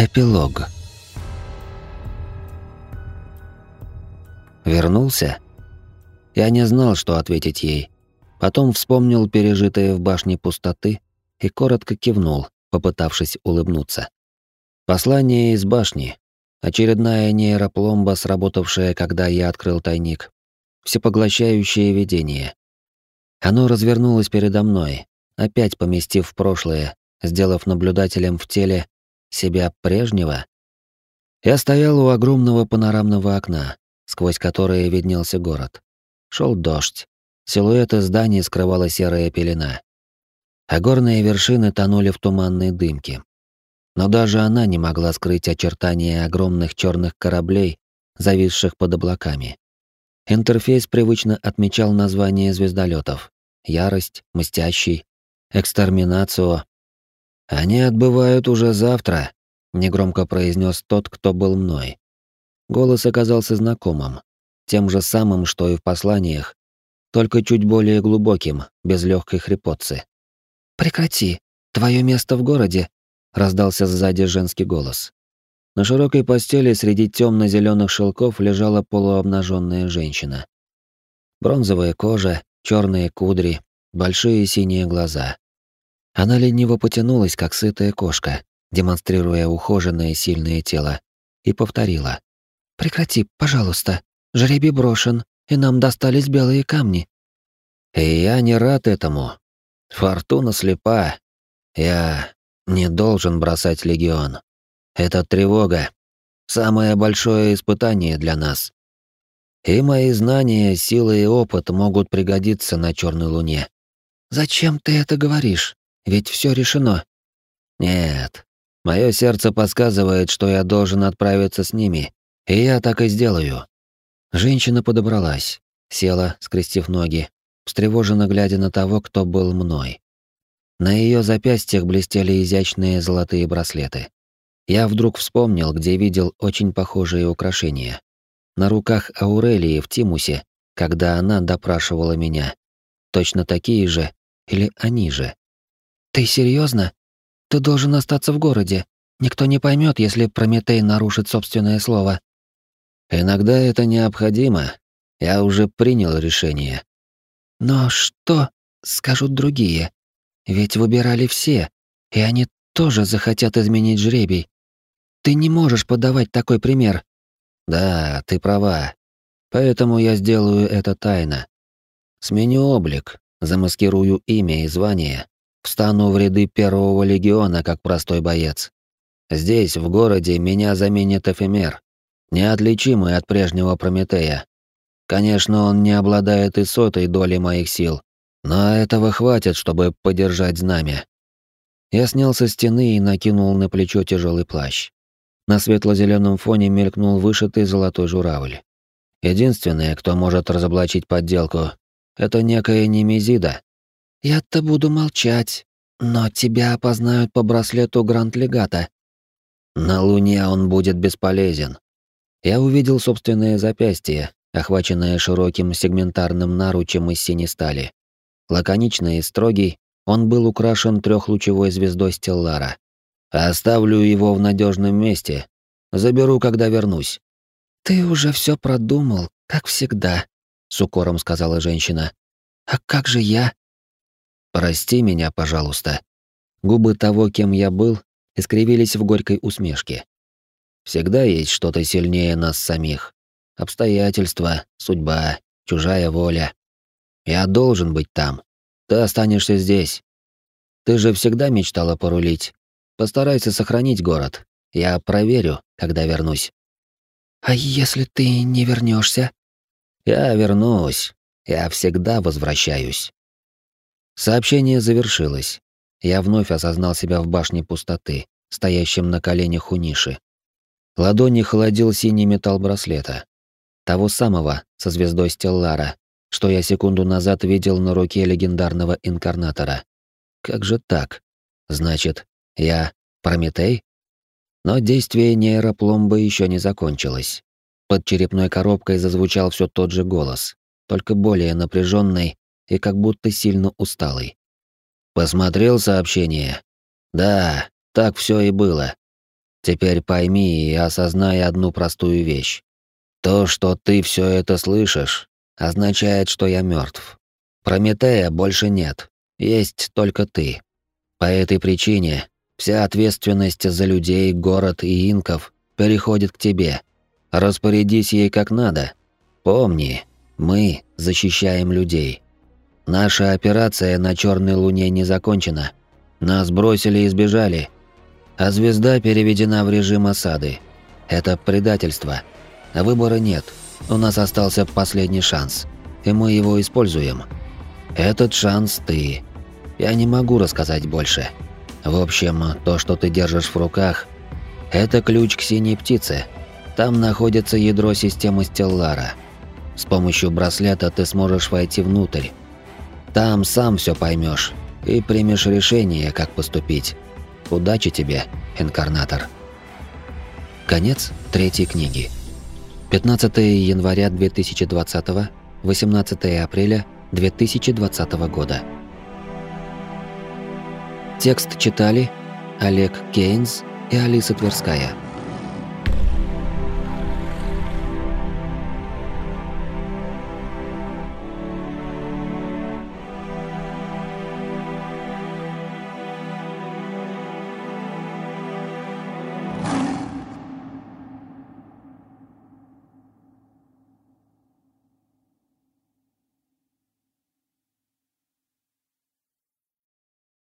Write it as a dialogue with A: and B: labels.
A: Эпилог. Вернулся? Я не знал, что ответить ей. Потом вспомнил пережитое в башне пустоты и коротко кивнул, попытавшись улыбнуться. Послание из башни. Очередная нейропломба, сработавшая, когда я открыл тайник. Всепоглощающее видение. Оно развернулось передо мной, опять поместив в прошлое, сделав наблюдателем в теле себя прежнего? Я стоял у огромного панорамного окна, сквозь которое виднелся город. Шел дождь. Силуэты зданий скрывала серая пелена. А горные вершины тонули в туманной дымке. Но даже она не могла скрыть очертания огромных черных кораблей, зависших под облаками. Интерфейс привычно отмечал названия звездолетов: Ярость, Мстящий, Экстерминацио, «Они отбывают уже завтра», — негромко произнес тот, кто был мной. Голос оказался знакомым, тем же самым, что и в посланиях, только чуть более глубоким, без легкой хрипотцы. «Прекрати, твое место в городе», — раздался сзади женский голос. На широкой постели среди темно-зеленых шелков лежала полуобнаженная женщина. Бронзовая кожа, черные кудри, большие синие глаза. Она лениво потянулась, как сытая кошка, демонстрируя ухоженное сильное тело, и повторила. «Прекрати, пожалуйста. Жребий брошен, и нам достались белые камни». «И я не рад этому. Фортуна слепа. Я не должен бросать легион. Это тревога. Самое большое испытание для нас. И мои знания, силы и опыт могут пригодиться на Черной Луне». «Зачем ты это говоришь?» Ведь все решено. Нет. Мое сердце подсказывает, что я должен отправиться с ними, и я так и сделаю. Женщина подобралась, села, скрестив ноги, встревоженно глядя на того, кто был мной. На ее запястьях блестели изящные золотые браслеты. Я вдруг вспомнил, где видел очень похожие украшения. На руках Аурелии в Тимусе, когда она допрашивала меня. Точно такие же или они же. Ты серьезно? Ты должен остаться в городе. Никто не поймет, если Прометей нарушит собственное слово. Иногда это необходимо. Я уже принял решение. Но что скажут другие? Ведь выбирали все, и они тоже захотят изменить жребий. Ты не можешь подавать такой пример. Да, ты права. Поэтому я сделаю это тайно. Сменю облик, замаскирую имя и звание, Встану в ряды первого легиона как простой боец. Здесь, в городе, меня заменит эфемер, неотличимый от прежнего Прометея. Конечно, он не обладает и сотой долей моих сил, но этого хватит, чтобы подержать знамя. Я снял со стены и накинул на плечо тяжелый плащ. На светло-зеленом фоне мелькнул вышитый золотой журавль. Единственное, кто может разоблачить подделку, это некая Немезида, я-то буду молчать, но тебя опознают по браслету Гранд-Легата. На Луне он будет бесполезен. Я увидел собственное запястье, охваченное широким сегментарным наручем из синей стали. Лаконичный и строгий, он был украшен трехлучевой звездой Стеллара. Оставлю его в надежном месте. Заберу, когда вернусь. Ты уже все продумал, как всегда, с укором сказала женщина. А как же я? Прости меня, пожалуйста. Губы того, кем я был, искривились в горькой усмешке. Всегда есть что-то сильнее нас самих. Обстоятельства, судьба, чужая воля. Я должен быть там. Ты останешься здесь. Ты же всегда мечтала порулить. Постарайся сохранить город. Я проверю, когда вернусь. А если ты не вернешься? Я вернусь. Я всегда возвращаюсь. Сообщение завершилось. Я вновь осознал себя в башне пустоты, стоящем на коленях у ниши. Ладони холодил синий металл браслета. Того самого, со звездой Стеллара, что я секунду назад видел на руке легендарного инкарнатора. Как же так? Значит, я Прометей? Но действие нейропломбы еще не закончилось. Под черепной коробкой зазвучал все тот же голос, только более напряженный и как будто сильно усталый. Посмотрел сообщение. Да, так все и было. Теперь пойми и осознай одну простую вещь. То, что ты все это слышишь, означает, что я мертв. Прометея больше нет, есть только ты. По этой причине вся ответственность за людей, город и инков переходит к тебе. Распорядись ей как надо. Помни, мы защищаем людей. Наша операция на Черной Луне не закончена. Нас бросили и сбежали. А звезда переведена в режим осады. Это предательство. Выбора нет. У нас остался последний шанс. И мы его используем. Этот шанс ты. Я не могу рассказать больше. В общем, то, что ты держишь в руках, это ключ к синей птице. Там находится ядро системы Стеллара. С помощью браслета ты сможешь войти внутрь. Там сам все поймешь и примешь решение, как поступить. Удачи тебе, инкарнатор. Конец третьей книги. 15 января 2020, 18 апреля 2020 года. Текст читали Олег Кейнс и Алиса Тверская.